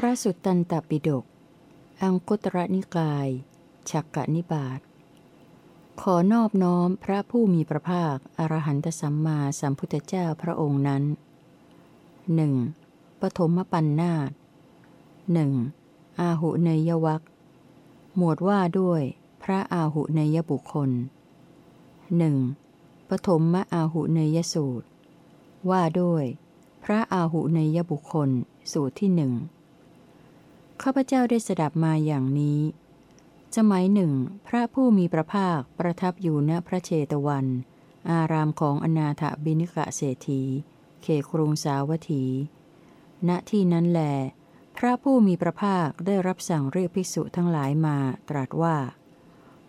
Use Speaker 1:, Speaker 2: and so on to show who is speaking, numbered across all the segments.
Speaker 1: พระสุตตันตปิฎก อังคุตระนิกาย ฉักกะนิบาต ขอนอบน้อมพระผู้มีพระภาค อรหันตสัมมาสัมพุทธเจ้าพระองค์นั้นหนึ่งปฐมปัญนนาตหนึ่งอาหุเนยวักหมวดว่าด้วยพระอาหุเนยบุคคลหนึ่งปฐมมอาหุเนยสูตร ว่าด้วย พระอาหุเนยบุคคลสูตรที่หนึ่ง ข้าพเจ้าได้สดับมาอย่างนี้ สมัยหนึ่ง พระผู้มีพระภาคประทับอยู่ณพระเชตวัน อารามของอนาถบิณกะเศรษฐี เขครุงสาวัตถี ณที่นั้นแล พระผู้มีพระภาคได้รับสั่งเรียกภิกษุทั้งหลายมาตรัสว่า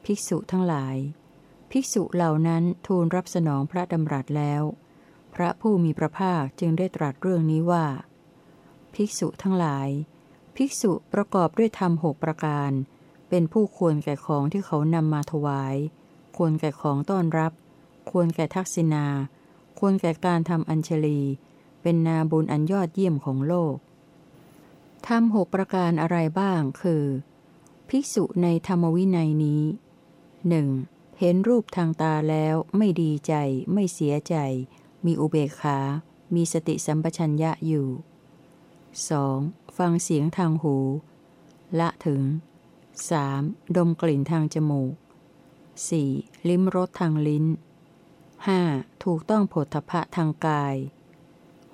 Speaker 1: ภิกษุทั้งหลาย ภิกษุเหล่านั้นทูลรับสนองพระดำรัสแล้ว พระผู้มีพระภาคจึงได้ตรัสเรื่องนี้ว่า ภิกษุทั้งหลาย ภิกษุประกอบด้วยธรรมหกประการ เป็นผู้ควรแก่ของที่เขานำมาถวาย ควรแก่ของต้อนรับ ควรแก่ทักษิณา ควรแก่การทำอัญชลี เป็นนาบุญอันยอดเยี่ยมของโลกทำหกประการอะไรบ้าง คือ ภิกษุในธรรมวินัยนี้หนึ่งเห็นรูปทางตาแล้วไม่ดีใจ ไม่เสียใจ มีอุเบกขา มีสติสัมปชัญญะอยู่ 2. ฟังเสียงทางหู ละถึง 3. ดมกลิ่นทางจมูก 4. ลิ้มรสทางลิ้น 5. ถูกต้องผลทพะทางกาย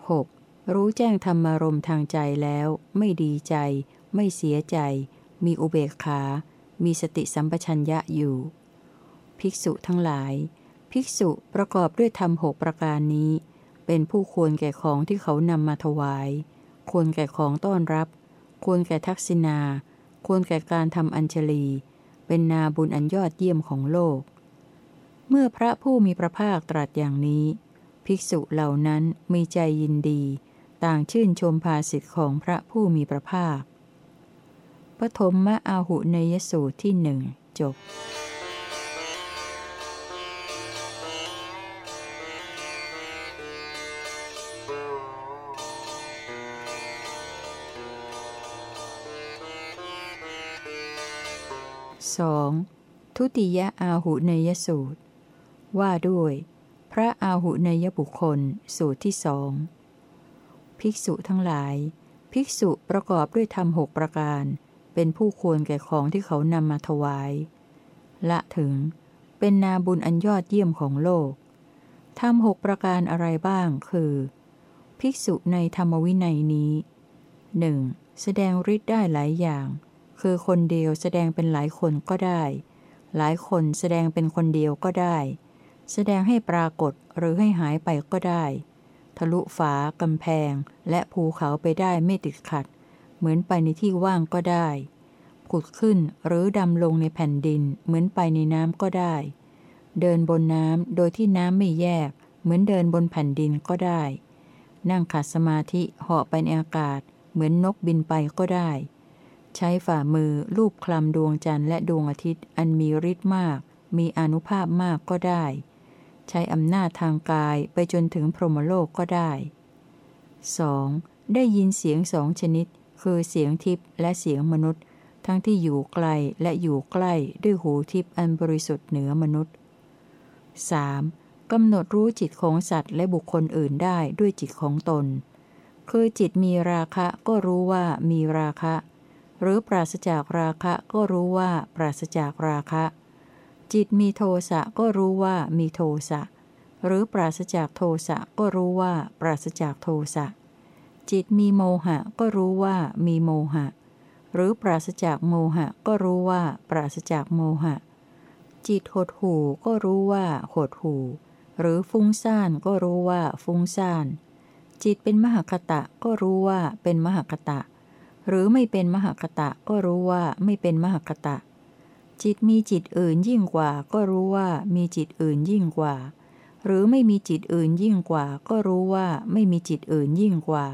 Speaker 1: 6. รู้แจ้งธรรมารมทางใจแล้ว ไม่ดีใจ ไม่เสียใจ มีอุเบกขา มีสติสัมปชัญญะอยู่ ภิกษุทั้งหลาย ภิกษุประกอบด้วยธรรมหกประการนี้ เป็นผู้ควรแก่ของที่เขานำมาถวาย ควรแก่ของต้อนรับ ควรแก่ทักษิณา ควรแก่การทำอัญชลี เป็นนาบุญอันยอดเยี่ยมของโลก เมื่อพระผู้มีพระภาคตรัสอย่างนี้ ภิกษุเหล่านั้นมีใจยินดี ต่างชื่นชมภาสิทธิของพระผู้มีพระภาคปฐมมะอาหุเนยสูตรที่หนึ่งจบ 2. ทุติยอาหุเนยสูตร ว่าด้วย พระอาหุเนยบุคคลสูตรที่สองภิกษุทั้งหลาย ภิกษุประกอบด้วยธรรมหกประการ เป็นผู้ควรแก่ของที่เขานำมาถวาย ละถึง เป็นนาบุญอันยอดเยี่ยมของโลกธรรมหกประการอะไรบ้างคือ ภิกษุในธรรมวินัยนี้หนึ่งแสดงฤทธิ์ได้หลายอย่าง คือคนเดียวแสดงเป็นหลายคนก็ได้ หลายคนแสดงเป็นคนเดียวก็ได้ แสดงให้ปรากฏหรือให้หายไปก็ได้ ทะลุฝากำแพง และภูเขาไปได้ไม่ติดขัด เหมือนไปในที่ว่างก็ได้ผุดขึ้นหรือดำลงในแผ่นดิน เหมือนไปในน้ำก็ได้ เดินบนน้ำโดยที่น้ำไม่แยก เหมือนเดินบนแผ่นดินก็ได้ นั่งขัดสมาธิเหาะไปในอากาศ เหมือนนกบินไปก็ได้ ใช้ฝ่ามือลูบคลำดวงจันทร์และดวงอาทิตย์ อันมีฤทธิ์มาก มีอนุภาพมากก็ได้ ใช้อำนาจทางกายไปจนถึงพรหมโลกก็ได้ 2. ได้ยินเสียงสองชนิด คือเสียงทิพย์และเสียงมนุษย์ ทั้งที่อยู่ไกลและอยู่ใกล้ด้วยหูทิพย์อันบริสุทธิ์เหนือมนุษย์ 3. กำหนดรู้จิตของสัตว์และบุคคลอื่นได้ด้วยจิตของตน คือจิตมีราคะก็รู้ว่ามีราคะ หรือปราศจากราคะก็รู้ว่าปราศจากราคะ จิตมีโทสะก็รู้ว่ามีโทสะ หรือปราศจากโทสะก็รู้ว่าปราศจากโทสะ จิตมีโมหะก็รู้ว่ามีโมหะ หรือปราศจากโมหะก็รู้ว่าปราศจากโมหะ จิตหดหูก็รู้ว่าหดหูหรือฟุ้งซ่านก็รู้ว่าฟุ้งซ่าน จิตเป็นมหคตะก็รู้ว่าเป็นมหคตะ หรือไม่เป็นมหคตะก็รู้ว่าไม่เป็นมหคตะ จิตมีจิตอื่นยิ่งกว่า ก็รู้ว่ามีจิตอื่นยิ่งกว่า หรือไม่มีจิตอื่นยิ่งกว่า ก็รู้ว่าไม่มีจิตอื่นยิ่งกว่า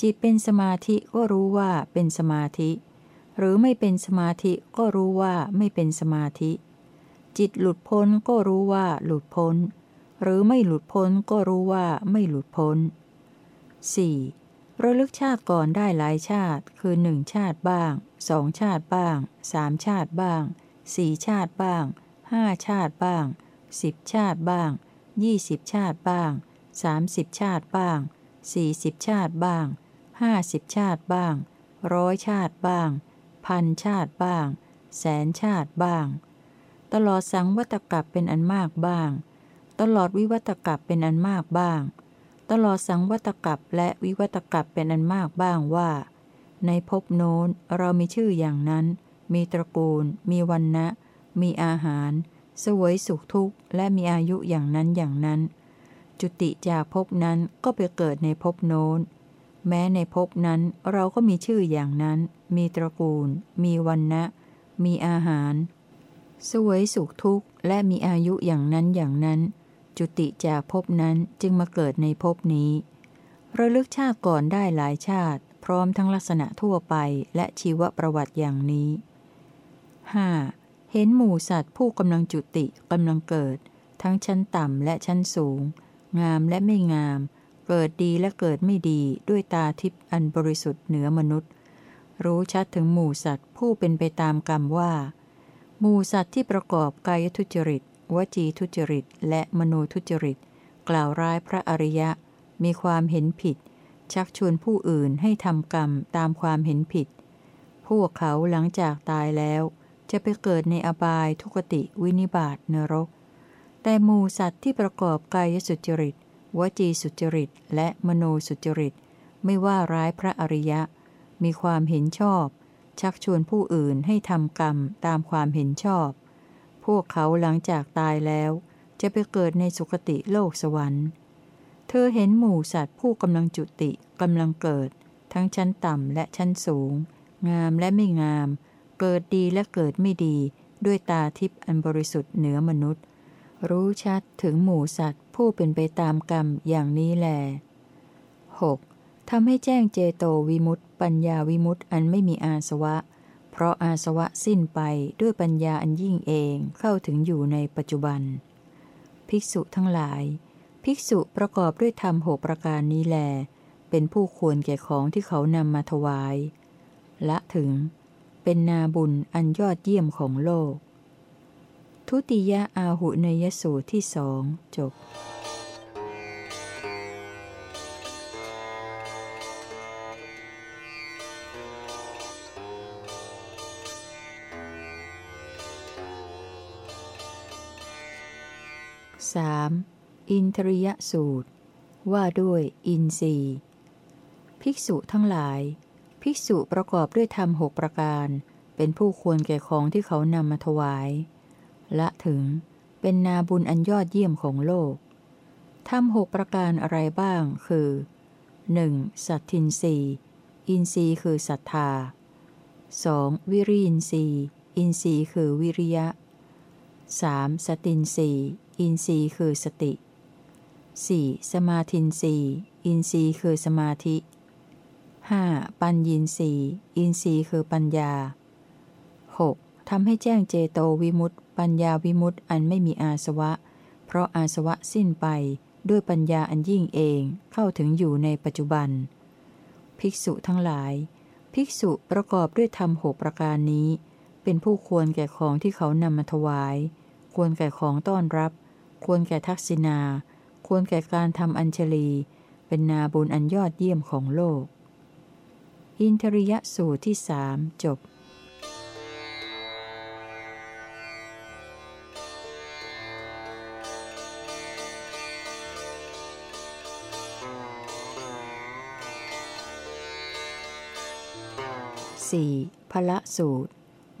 Speaker 1: จิตเป็นสมาธิก็รู้ว่าเป็นสมาธิ หรือไม่เป็นสมาธิก็รู้ว่าไม่เป็นสมาธิ จิตหลุดพ้นก็รู้ว่าหลุดพ้น หรือไม่หลุดพ้นก็รู้ว่าไม่หลุดพ้น 4. ระลึกชาติก่อนได้หลายชาติ คือหนึ่งชาติบ้างสองชาติบ้างสามชาติบ้างสี่ชาติบ้างห้าชาติบ้างสิบชาติบ้างยี่สิบชาติบ้างสามสิบชาติบ้างสี่สิบชาติบ้างห้าสิบชาติบ้างร้อยชาติบ้าง พันชาติบ้าง แสนชาติบ้าง ตลอดสังวัตกับเป็นอันมากบ้าง ตลอดวิวัตกับเป็นอันมากบ้าง ตลอดสังวัตกับและวิวัตกับเป็นอันมากบ้างว่า ในภพโน้นเรามีชื่ออย่างนั้น มีตระกูล มีวันนะมีอาหาร สวยสุขทุกข์ และมีอายุอย่างนั้นอย่างนั้น จุติจากภพนั้นก็ไปเกิดในภพโน้น แม้ในภพนั้นเราก็มีชื่ออย่างนั้น มีตระกูล มีวันนะมีอาหาร สวยสุขทุกข์ และมีอายุอย่างนั้นอย่างนั้น จุติจากภพนั้นจึงมาเกิดในภพนี้ ระลึกชาติก่อนได้หลายชาติ พร้อมทั้งลักษณะทั่วไปและชีวประวัติอย่างนี้ 5. เห็นหมู่สัตว์ผู้กำลังจุติกำลังเกิด ทั้งชั้นต่ำและชั้นสูง งามและไม่งาม เกิดดีและเกิดไม่ดีด้วยตาทิพย์อันบริสุทธิ์เหนือมนุษย์ รู้ชัดถึงหมู่สัตว์ผู้เป็นไปตามกรรมว่าหมู่สัตว์ที่ประกอบกายทุจริต วจีทุจริต และมโนทุจริต กล่าวร้ายพระอริยะ มีความเห็นผิด ชักชวนผู้อื่นให้ทำกรรมตามความเห็นผิด พวกเขาหลังจากตายแล้ว จะไปเกิดในอบายทุกติวินิบาตนรก แต่มูสัตว์ที่ประกอบกายสุจริต วจีสุจริต และมโนสุจริต ไม่ว่าร้ายพระอริยะ มีความเห็นชอบ ชักชวนผู้อื่นให้ทำกรรมตามความเห็นชอบ วกเขาหลังจากตายแล้ว จะไปเกิดในสุคติโลกสวรรค์ เธอเห็นหมู่สัตว์ผู้กำลังจุติกำลังเกิด ทั้งชั้นต่ำและชั้นสูง งามและไม่งาม เกิดดีและเกิดไม่ดี ด้วยตาทิพย์อันบริสุทธิ์เหนือมนุษย์ รู้ชัดถึงหมู่สัตว์ผู้เป็นไปตามกรรมอย่างนี้แล 6. ทำให้แจ้งเจโตวิมุตต์ปัญญาวิมุตต์อันไม่มีอาสวะ เพราะอาสวะสิ้นไปด้วยปัญญาอันยิ่งเองเข้าถึงอยู่ในปัจจุบัน ภิกษุทั้งหลาย ภิกษุประกอบด้วยธรรมหกประการนี้แล เป็นผู้ควรแก่ของที่เขานำมาถวาย ละถึง เป็นนาบุญอันยอดเยี่ยมของโลก ทุติยอาหุเนยสูตรที่สองจบ 3. อินทริยสูตร ว่าด้วยอินทรีย์ ภิกษุทั้งหลาย ภิกษุประกอบด้วยธรรมหกประการ เป็นผู้ควรแก่ของที่เขานำมาถวาย ละถึงเป็นนาบุญอันยอดเยี่ยมของโลกธรรมหกประการอะไรบ้าง คือ 1. สัตทินรีอินทรีย์คือศรัทธา 2. วิริยินทรีย์ อินทรีย์คือวิริยะ 3. สตินรี อินทรีย์คือสติ 4. สมาธินรีอินทรีย์คือสมาธิ 5. ปัญญีนีอินทรีย์คือปัญญา 6. ทำให้แจ้งเจโตวิมุตต์ปัญญาวิมุตต์อันไม่มีอาสวะ เพราะอาสวะสิ้นไปด้วยปัญญาอันยิ่งเองเข้าถึงอยู่ในปัจจุบัน ภิกษุทั้งหลาย ภิกษุประกอบด้วยธรรมหกประการนี้ เป็นผู้ควรแก่ของที่เขานำมาถวาย ควรแก่ของต้อนรับ ควรแก่ทักษิณา ควรแก่การทำอัญชลี เป็นนาบุญอันยอดเยี่ยมของโลก อินทริยสูตรที่สามจบสี่พละสูตร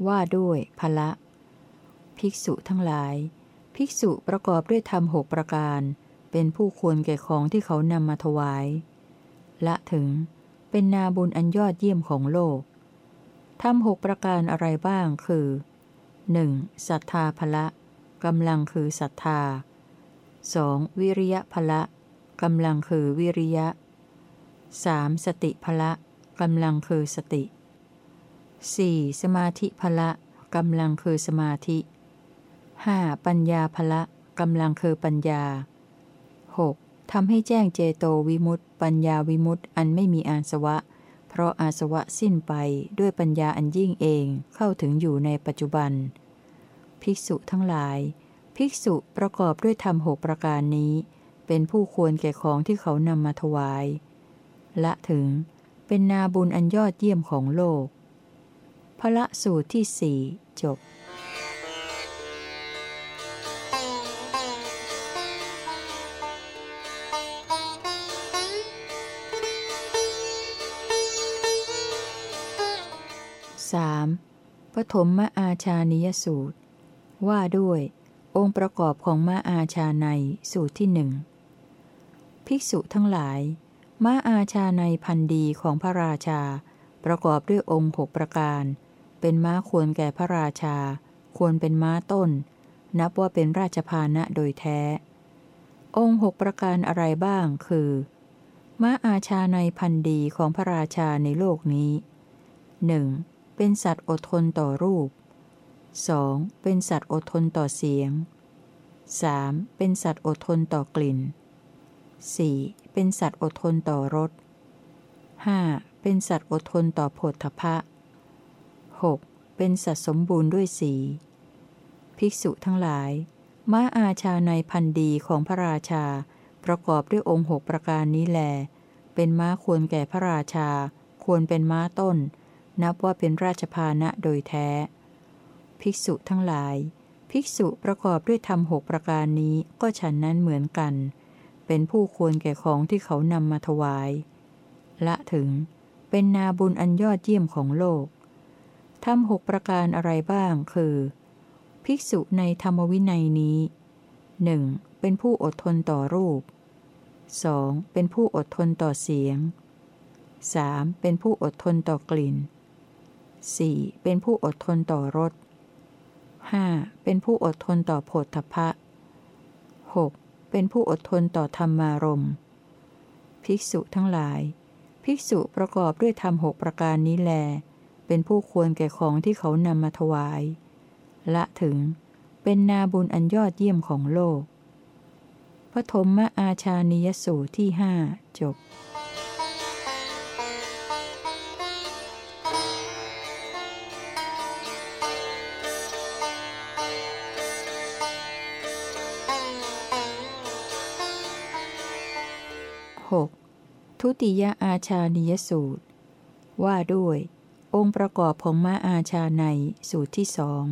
Speaker 1: ว่าด้วยพละ ภิกษุทั้งหลาย ภิกษุประกอบด้วยธรรมหกประการ เป็นผู้ควรแก่ของที่เขานำมาถวาย ละถึง เป็นนาบุญอันยอดเยี่ยมของโลกธรรมหกประการอะไรบ้างคือ 1. ศรัทธาภละกำลังคือศรัทธา 2. วิริยะภละกำลังคือวิริยะ 3. สติภละกำลังคือสติ 4. สมาธิภละกำลังคือสมาธิ 5. ปัญญาภละกำลังคือปัญญา 6. ทำให้แจ้งเจโตวิมุตติ ปัญญาวิมุตติอันไม่มีอาสวะ เพราะอาสวะสิ้นไปด้วยปัญญาอันยิ่งเองเข้าถึงอยู่ในปัจจุบัน ภิกษุทั้งหลาย ภิกษุประกอบด้วยธรรมหกประการนี้ เป็นผู้ควรแก่ของที่เขานำมาถวาย ละถึงเป็นนาบุญอันยอดเยี่ยมของโลกพระสูตรที่สี่จบ 3. ปฐมมอาชานิยสูตร ว่าด้วย องค์ประกอบของมาอาชาในสูตรที่หนึ่งภิกษุทั้งหลาย มาอาชาในพันดีของพระราชา ประกอบด้วยองค์หกประการ เป็นม้าควรแก่พระราชา ควรเป็นม้าต้น นับว่าเป็นราชพานะโดยแท้ องค์หกประการอะไรบ้างคือม้าอาชาในพันดีของพระราชาในโลกนี้หนึ่ง เป็นสัตว์อดทนต่อรูป 2. เป็นสัตว์อดทนต่อเสียง 3. เป็นสัตว์อดทนต่อกลิ่น 4. เป็นสัตว์อดทนต่อรส 5. เป็นสัตว์อดทนต่อผลทพะ 6. เป็นสัตว์สมบูรณ์ด้วยสี ภิกษุทั้งหลาย ม้าอาชาในพันดีของพระราชา ประกอบด้วยองค์หกประการนี้แล เป็นม้าควรแก่พระราชา ควรเป็นม้าต้น นับว่าเป็นราชพานะโดยแท้ ภิกษุทั้งหลาย ภิกษุประกอบด้วยธรรมหกประการนี้ก็ฉันนั้นเหมือนกัน เป็นผู้ควรแก่ของที่เขานำมาถวาย ละถึง เป็นนาบุญอันยอดเยี่ยมของโลกธรรมหกประการอะไรบ้างคือ ภิกษุในธรรมวินัยนี้หนึ่งเป็นผู้อดทนต่อรูป 2. เป็นผู้อดทนต่อเสียง 3. เป็นผู้อดทนต่อกลิ่น 4. เป็นผู้อดทนต่อรส 5. เป็นผู้อดทนต่อโผฏฐพะ 6. เป็นผู้อดทนต่อธรรมารมภิกษุทั้งหลาย ภิกษุประกอบด้วยธรรมหกประการนี้แล เป็นผู้ควรแก่ของที่เขานำมาถวาย ละถึง เป็นนาบุญอันยอดเยี่ยมของโลก พระธมมอาชานิยสูตรที่หจบ 6. ทุติยอาชานิยสูตร ว่าด้วย องค์ประกอบของม้าอาชาในสูตรที่สอง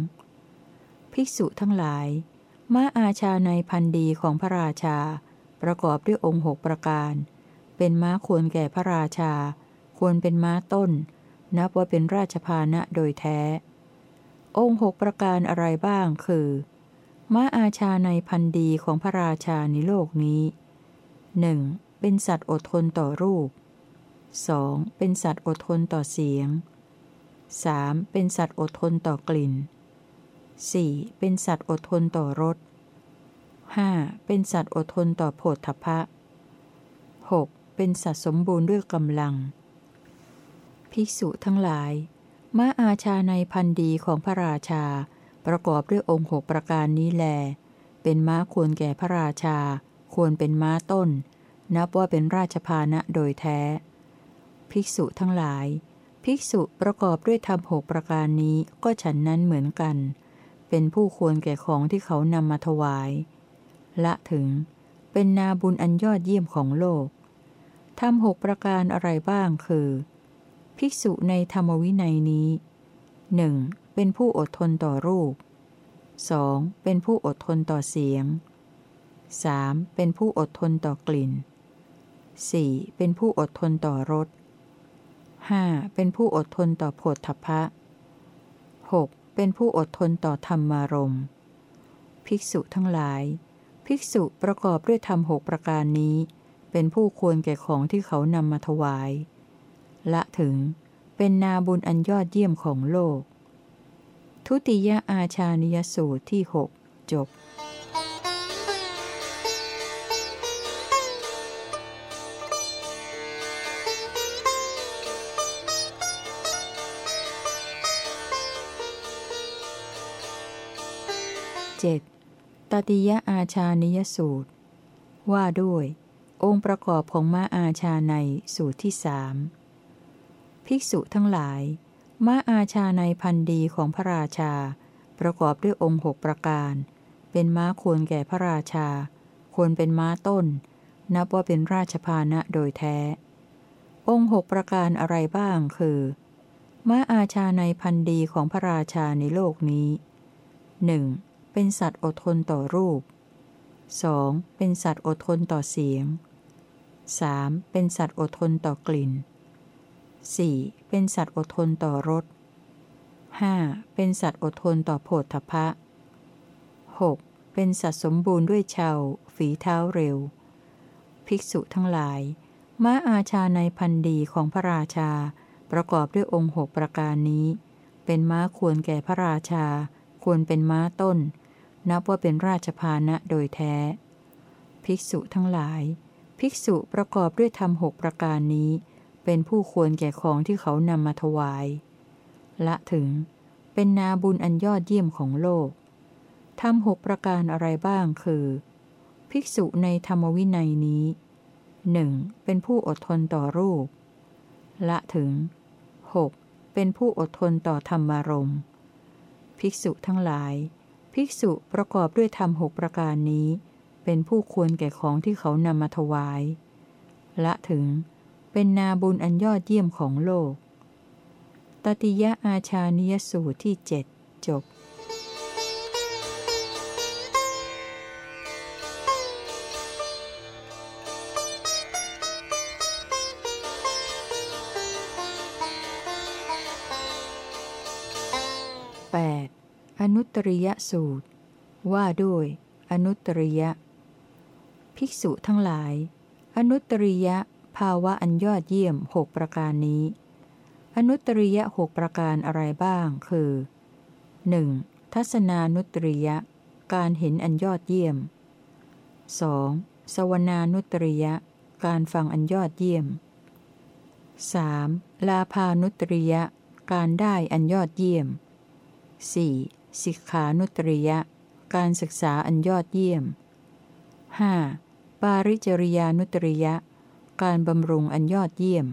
Speaker 1: ภิกษุทั้งหลาย ม้าอาชาในพันดีของพระราชา ประกอบด้วยองค์หกประการ เป็นม้าควรแก่พระราชา ควรเป็นม้าต้น นับว่าเป็นราชพานะโดยแท้ องค์หกประการอะไรบ้างคือ ม้าอาชาในพันดีของพระราชาในโลกนี้หนึ่ง เป็นสัตว์อดทนต่อรูป 2. เป็นสัตว์อดทนต่อเสียง 3. เป็นสัตว์อดทนต่อกลิ่น 4. เป็นสัตว์อดทนต่อรส 5. เป็นสัตว์อดทนต่อโผฏฐพะ 6. เป็นสัตว์สมบูรณ์ด้วยกำลัง ภิกษุทั้งหลายม้าอาชาในพันดีของพระราชา ประกอบด้วยองค์หกประการนี้แล เป็นม้าควรแก่พระราชา ควรเป็นม้าต้น นับว่าเป็นราชพานะโดยแท้ ภิกษุทั้งหลาย ภิกษุประกอบด้วยธรรมหกประการนี้ก็ฉันนั้นเหมือนกัน เป็นผู้ควรแก่ของที่เขานำมาถวาย ละถึง เป็นนาบุญอันยอดเยี่ยมของโลกธรรมหกประการอะไรบ้างคือ ภิกษุในธรรมวินัยนี้หนึ่งเป็นผู้อดทนต่อรูป 2. เป็นผู้อดทนต่อเสียง 3. เป็นผู้อดทนต่อกลิ่น 4. เป็นผู้อดทนต่อรส 5. เป็นผู้อดทนต่อโผฏฐพะ 6. เป็นผู้อดทนต่อธรรมารมภิกษุทั้งหลาย ภิกษุประกอบด้วยธรรมหกประการนี้ เป็นผู้ควรแก่ของที่เขานำมาถวาย ละถึง เป็นนาบุญอันยอดเยี่ยมของโลก ทุติยอาชานิยสูตรที่หกจบ 7. ตติยอาชานิยสูตร ว่าด้วย องค์ประกอบของม้าอาชาในสูตรที่สามภิกษุทั้งหลาย ม้าอาชาในพันดีของพระราชา ประกอบด้วยองค์หกประการ เป็นม้าควรแก่พระราชา ควรเป็นม้าต้น นับว่าเป็นราชพานะโดยแท้ องค์หกประการอะไรบ้างคือ ม้าอาชาในพันดีของพระราชาในโลกนี้หนึ่ง เป็นสัตว์อดทนต่อรูป 2. เป็นสัตว์อดทนต่อเสียง 3. เป็นสัตว์อดทนต่อกลิ่น 4. เป็นสัตว์อดทนต่อรส 5. เป็นสัตว์อดทนต่อโผฏฐพะ 6. เป็นสัตว์สมบูรณ์ด้วยเชาฝีเท้าเร็ว ภิกษุทั้งหลาย ม้าอาชาในพันดีของพระราชา ประกอบด้วยองค์หกประการนี้ เป็นม้าควรแก่พระราชา ควรเป็นม้าต้น นับว่าเป็นราชพานะโดยแท้ ภิกษุทั้งหลาย ภิกษุประกอบด้วยธรรมหกประการนี้ เป็นผู้ควรแก่ของที่เขานำมาถวาย ละถึง เป็นนาบุญอันยอดเยี่ยมของโลกทำหกประการอะไรบ้างคือ ภิกษุในธรรมวินัยนี้หนึ่งเป็นผู้อดทนต่อรูป ละถึง 6. เป็นผู้อดทนต่อธรรมารม ภิกษุทั้งหลาย ภิกษุประกอบด้วยธรรมหกประการนี้ เป็นผู้ควรแก่ของที่เขานำมาถวาย ละถึงเป็นนาบุญอันยอดเยี่ยมของโลก ตติยะอาชานิยสูตรที่เจ็ดจบ ริยสูตร ว่าด้วย อนุตริยะ ภิกษุทั้งหลาย อนุตริยะภาวะอันยอดเยี่ยมหกประการนี้ อนุตริยะหกประการอะไรบ้าง คือ 1. ทัศนานุตริยะ การเห็นอันยอดเยี่ยม 2. สวนานุตริยะ การฟังอันยอดเยี่ยม 3. ลาพานุตริยะ การได้อันยอดเยี่ยม 4. สิกขานุตริยะ การศึกษาอันยอดเยี่ยม 5. ปาริจริยานุตริยะ การบำรุงอันยอดเยี่ยม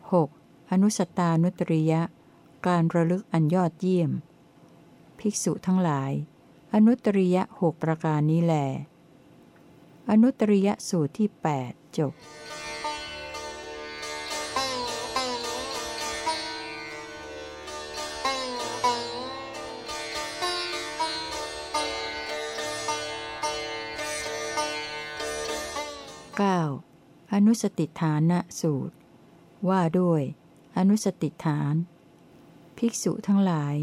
Speaker 1: 6. อนุสตานุตริยะ การระลึกอันยอดเยี่ยม ภิกษุทั้งหลาย อนุตริยะหกประการนี้แหลอนุตริยะสูตรที่ 8 จบ เก้าอนุสติฐานะสูตร ว่าด้วย อนุสติฐาน ภิกษุทั้งหลาย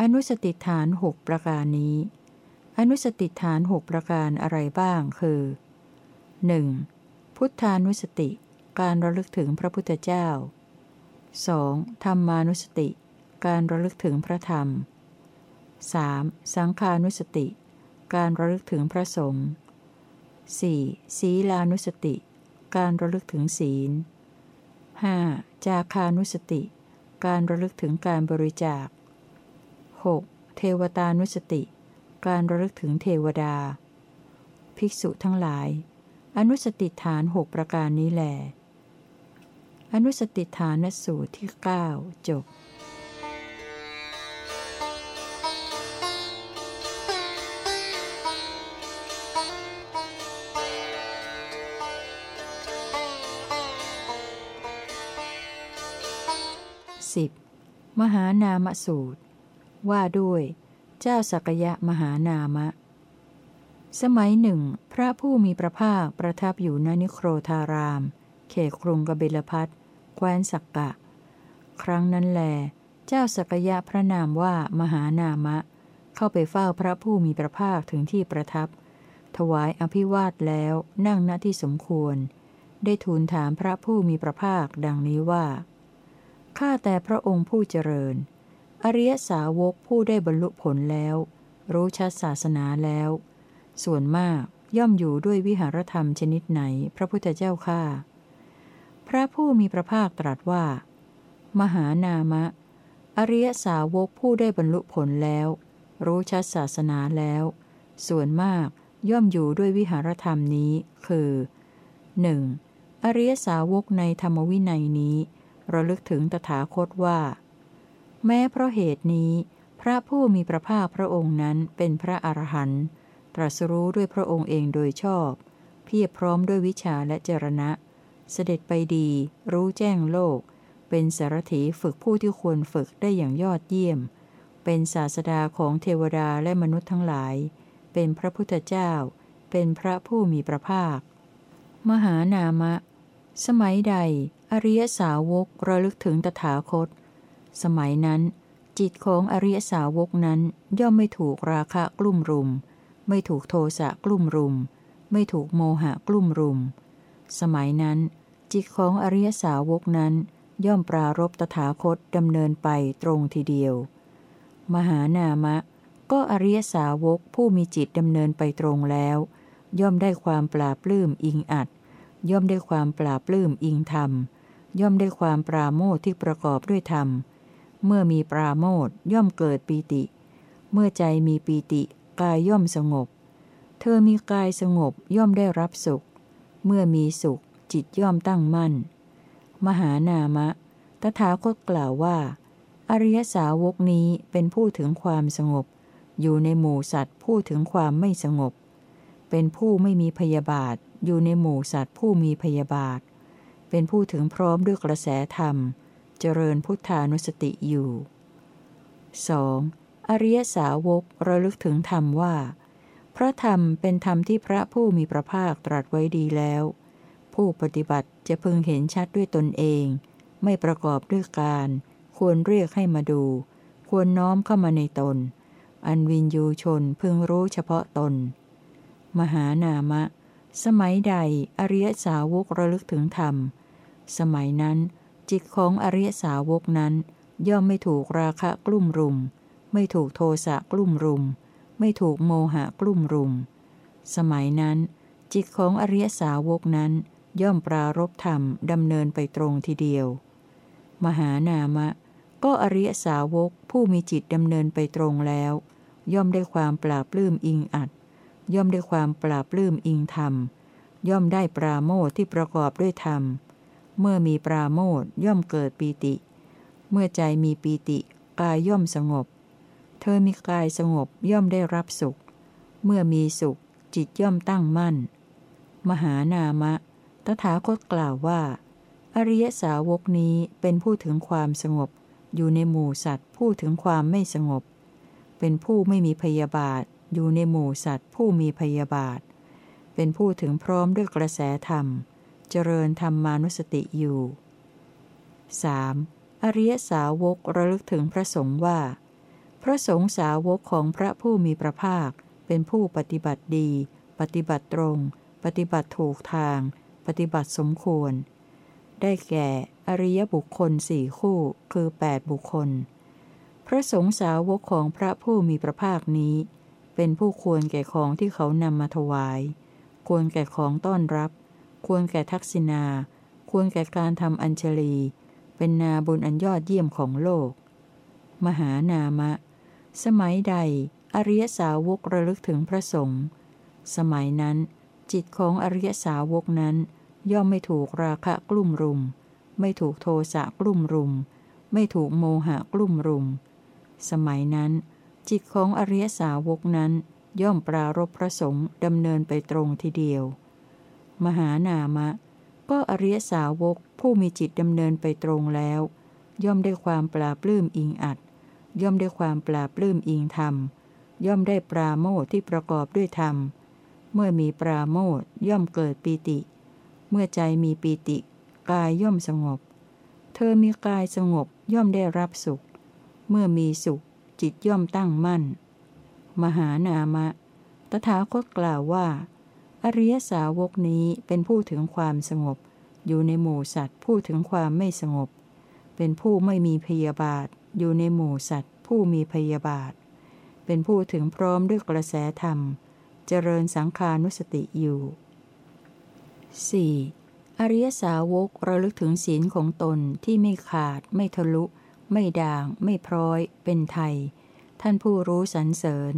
Speaker 1: อนุสติฐานหกประการนี้ อนุสติฐานหกประการอะไรบ้างคือ 1. พุทธานุสติ การระลึกถึงพระพุทธเจ้า 2. ธรรมานุสติ การระลึกถึงพระธรรม 3. สังขานุสติ การระลึกถึงพระสงฆ์ 4. ศีลานุสติ การระลึกถึงศีล 5. จาคานุสติ การระลึกถึงการบริจาค 6. เทวตานุสติ การระลึกถึงเทวดา ภิกษุทั้งหลาย อนุสติฐานหกประการนี้แหลอนุสติฐานสูตรที่ 9 จบ 10. มหานามสูตร ว่าด้วย เจ้าสักยะมหานามะ สมัยหนึ่ง พระผู้มีพระภาคประทับอยู่ณนิโครธาราม เขตกรุงกบิลพัทแคว้นสักกะ ครั้งนั้นแล เจ้าสักยะพระนามว่ามหานามะ เข้าไปเฝ้าพระผู้มีพระภาคถึงที่ประทับ ถวายอภิวาทแล้วนั่งณที่สมควร ได้ทูลถามพระผู้มีพระภาคดังนี้ว่า ข้าแต่พระองค์ผู้เจริญ อริยสาวกผู้ได้บรรลุผลแล้ว รู้ชัดศาสนาแล้ว ส่วนมากย่อมอยู่ด้วยวิหารธรรมชนิดไหน พระพุทธเจ้าข้าพระผู้มีพระภาคตรัสว่า มหานามะ อริยสาวกผู้ได้บรรลุผลแล้ว รู้ชัดศาสนาแล้ว ส่วนมากย่อมอยู่ด้วยวิหารธรรมนี้ คือหนึ่งอริยสาวกในธรรมวินัยนี้ ระลึกถึงตถาคตว่า แม้เพราะเหตุนี้ พระผู้มีพระภาคพระองค์นั้นเป็นพระอรหันต์ตรัสรู้ด้วยพระองค์เองโดยชอบ เพียบพร้อมด้วยวิชาและเจรณะ เสด็จไปดี รู้แจ้งโลก เป็นสารถีฝึกผู้ที่ควรฝึกได้อย่างยอดเยี่ยม เป็นศาสดาของเทวดาและมนุษย์ทั้งหลาย เป็นพระพุทธเจ้า เป็นพระผู้มีพระภาค มหานามะ สมัยใด อริยสาวกระลึกถึงตถาคต สมัยนั้น จิตของอริยสาวกนั้นย่อมไม่ถูกราคะกลุ่มรุม ไม่ถูกโทสะกลุ่มรุม ไม่ถูกโมหะกลุ่มรุม สมัยนั้น จิตของอริยสาวกนั้น ย่อมปรารบตถาคตดำเนินไปตรงทีเดียว มหานามะ ก็อริยสาวกผู้มีจิตดำเนินไปตรงแล้ว ย่อมได้ความปราบลื้มอิงอัด ย่อมได้ความปราบลื้มอิงธรรม ย่อมได้ความปราโมทที่ประกอบด้วยธรรม เมื่อมีปราโมทย่อมเกิดปีติ เมื่อใจมีปีติกายย่อมสงบ เธอมีกายสงบย่อมได้รับสุข เมื่อมีสุขจิตย่อมตั้งมั่น มหานามะ ตถาคตกล่าวว่า อริยสาวกนี้เป็นผู้ถึงความสงบ อยู่ในหมู่สัตว์ผู้ถึงความไม่สงบ เป็นผู้ไม่มีพยาบาท อยู่ในหมู่สัตว์ผู้มีพยาบาท เป็นผู้ถึงพร้อมด้วยกระแสธรรม เจริญพุทธานุสติอยู่ 2. อริยสาวกระลึกถึงธรรมว่า พระธรรมเป็นธรรมที่พระผู้มีพระภาคตรัสไว้ดีแล้ว ผู้ปฏิบัติจะพึงเห็นชัดด้วยตนเอง ไม่ประกอบด้วยการ ควรเรียกให้มาดู ควรน้อมเข้ามาในตน อันวินยูชนพึงรู้เฉพาะตน มหานามะ สมัยใดอริยสาวกระลึกถึงธรรม สมัยนั้น จิตของอริยสาวกนั้น ย่อมไม่ถูกราคะกลุ่มรุม ไม่ถูกโทสะกลุ่มรุม ไม่ถูกโมหะกลุ่มรุม สมัยนั้น จิตของอริยสาวกนั้น ย่อมปรารบธรรมดำเนินไปตรงทีเดียว มหานามะ ก็อริยสาวกผู้มีจิตดำเนินไปตรงแล้ว ย่อมได้ความปราบลื้มอิงอัด ย่อมได้ความปราบลื้มอิงธรรม ย่อมได้ปราโมทที่ประกอบด้วยธรรม เมื่อมีปราโมทย่อมเกิดปีติ เมื่อใจมีปีติกายย่อมสงบ เธอมีกายสงบย่อมได้รับสุข เมื่อมีสุข จิตย่อมตั้งมั่น มหานามะ ตถาคตกล่าวว่า อริยสาวกนี้เป็นผู้ถึงความสงบ อยู่ในหมู่สัตว์ผู้ถึงความไม่สงบ เป็นผู้ไม่มีพยาบาท อยู่ในหมู่สัตว์ผู้มีพยาบาท เป็นผู้ถึงพร้อมด้วยกระแสธรรม เจริญธรรมานุสติอยู่ 3. อริยสาวกระลึกถึงพระสงฆ์ว่า พระสงฆ์สาวกของพระผู้มีพระภาค เป็นผู้ปฏิบัติดี ปฏิบัติตรง ปฏิบัติถูกทาง ปฏิบัติสมควร ได้แก่ อริยบุคคลสี่คู่คือ 8 บุคคล พระสงฆ์สาวกของพระผู้มีพระภาคนี้ เป็นผู้ควรแก่ของที่เขานำมาถวาย ควรแก่ของต้อนรับ ควรแก่ทักษิณา ควรแก่การทำอัญชลี เป็นนาบุญอันยอดเยี่ยมของโลก มหานามะ สมัยใด อริยสาวกระลึกถึงพระสงฆ์สมัยนั้น จิตของอริยสาวกนั้น ย่อมไม่ถูกราคะกลุ่มรุม ไม่ถูกโทสะกลุ่มรุม ไม่ถูกโมหะกลุ่มรุม สมัยนั้น จิตของอริยสาวกนั้น ย่อมปรารบพระสงฆ์ดำเนินไปตรงทีเดียว มหานามะ ก็อริยสาวกผู้มีจิตดำเนินไปตรงแล้ว ย่อมได้ความปราบลื้มอิงอัด ย่อมได้ความปราบลื้มอิงธรรม ย่อมได้ปราโมทที่ประกอบด้วยธรรม เมื่อมีปราโมทย่อมเกิดปีติ เมื่อใจมีปีติ กายย่อมสงบ เธอมีกายสงบย่อมได้รับสุข เมื่อมีสุข จิตย่อมตั้งมั่น มหานามะ ตถาคตกล่าวว่า อริยสาวกนี้เป็นผู้ถึงความสงบ อยู่ในหมู่สัตว์ผู้ถึงความไม่สงบ เป็นผู้ไม่มีพยาบาท อยู่ในหมู่สัตว์ ผู้มีพยาบาท เป็นผู้ถึงพร้อมด้วยกระแสธรรม เจริญสังขานุสติอยู่ 4. อริยสาวกระลึกถึงศีลของตนที่ไม่ขาดไม่ทะลุ ไม่ด่าง ไม่พร้อย เป็นไทย ท่านผู้รู้สรรเสริญ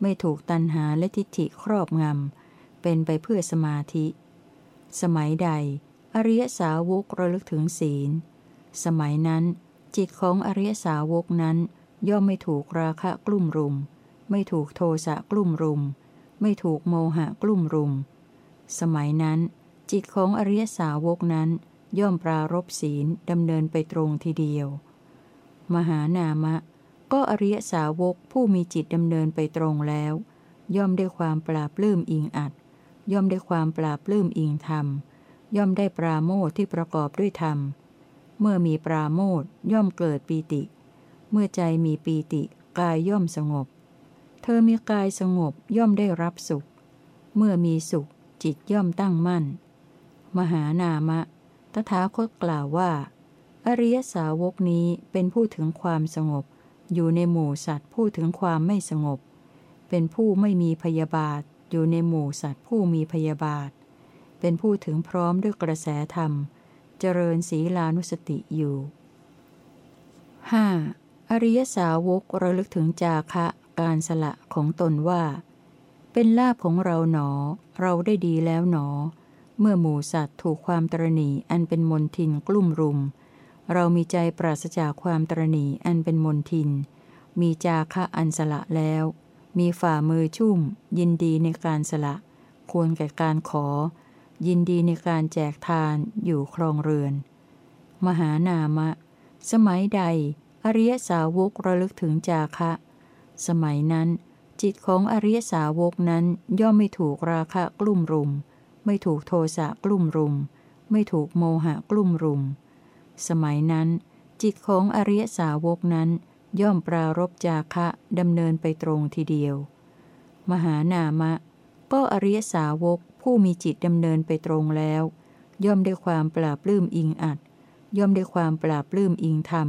Speaker 1: ไม่ถูกตัณหาและทิฏฐิครอบงำ เป็นไปเพื่อสมาธิ สมัยใด อริยสาวกระลึกถึงศีล สมัยนั้น จิตของอริยสาวกนั้น ย่อมไม่ถูกราคะกลุ่มรุม ไม่ถูกโทสะกลุ่มรุม ไม่ถูกโมหะกลุ่มรุม สมัยนั้น จิตของอริยสาวกนั้น ย่อมปรารบศีลดำเนินไปตรงทีเดียว มหานามะ ก็อริยสาวกผู้มีจิตดำเนินไปตรงแล้ว ย่อมได้ความปราบลื้มอิงอัด ย่อมได้ความปราบลื้มอิงธรรม ย่อมได้ปราโมทที่ประกอบด้วยธรรม เมื่อมีปราโมทย่อมเกิดปีติ เมื่อใจมีปีติกายย่อมสงบ เธอมีกายสงบย่อมได้รับสุข เมื่อมีสุขจิตย่อมตั้งมั่น มหานามะ ตถาคตกล่าวว่า อริยสาวกนี้เป็นผู้ถึงความสงบ อยู่ในหมู่สัตว์ผู้ถึงความไม่สงบ เป็นผู้ไม่มีพยาบาท อยู่ในหมู่สัตว์ผู้มีพยาบาท เป็นผู้ถึงพร้อมด้วยกระแสธรรม เจริญศีลานุสติอยู่ 5. อริยสาวกระลึกถึงจาคะการสละของตนว่า เป็นลาภของเราหนอ เราได้ดีแล้วหนอ เมื่อหมูสัตว์ถูกความตรณีอันเป็นมนทินกลุ่มรุม เรามีใจปราศจากความตรณีอันเป็นมนทิน มีจาคะอันสละแล้ว มีฝ่ามือชุ่ม ยินดีในการสละ ควรแก่การขอ ยินดีในการแจกทานอยู่ครองเรือน มหานามะ สมัยใด อริยสาวกระลึกถึงจาคะ สมัยนั้น จิตของอริยสาวกนั้นย่อมไม่ถูกราคะกลุ่มรุม ไม่ถูกโทสะกลุ่มรุม ไม่ถูกโมหะกลุ่มรุม สมัยนั้น จิตของอริยสาวกนั้น ย่อมปรารบจาคะดำเนินไปตรงทีเดียว มหานามะ ก็อริยสาวกผู้มีจิตดำเนินไปตรงแล้ว ย่อมได้ความปราบลื้มอิงอัด ย่อมได้ความปราบลื้มอิงธรรม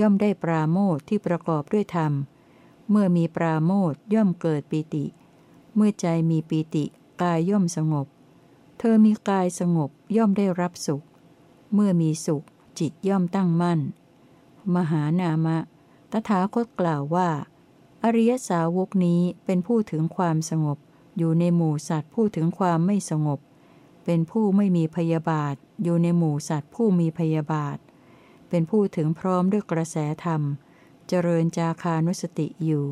Speaker 1: ย่อมได้ปราโมทที่ประกอบด้วยธรรม เมื่อมีปราโมทย่อมเกิดปีติ เมื่อใจมีปีติกายย่อมสงบ เธอมีกายสงบย่อมได้รับสุข เมื่อมีสุข จิตย่อมตั้งมั่น มหานามะ ตถาคตกล่าวว่า อริยสาวกนี้เป็นผู้ถึงความสงบ อยู่ในหมู่สัตว์ผู้ถึงความไม่สงบ เป็นผู้ไม่มีพยาบาท อยู่ในหมู่สัตว์ผู้มีพยาบาท เป็นผู้ถึงพร้อมด้วยกระแสธรรม เจริญจาคานุสติอยู่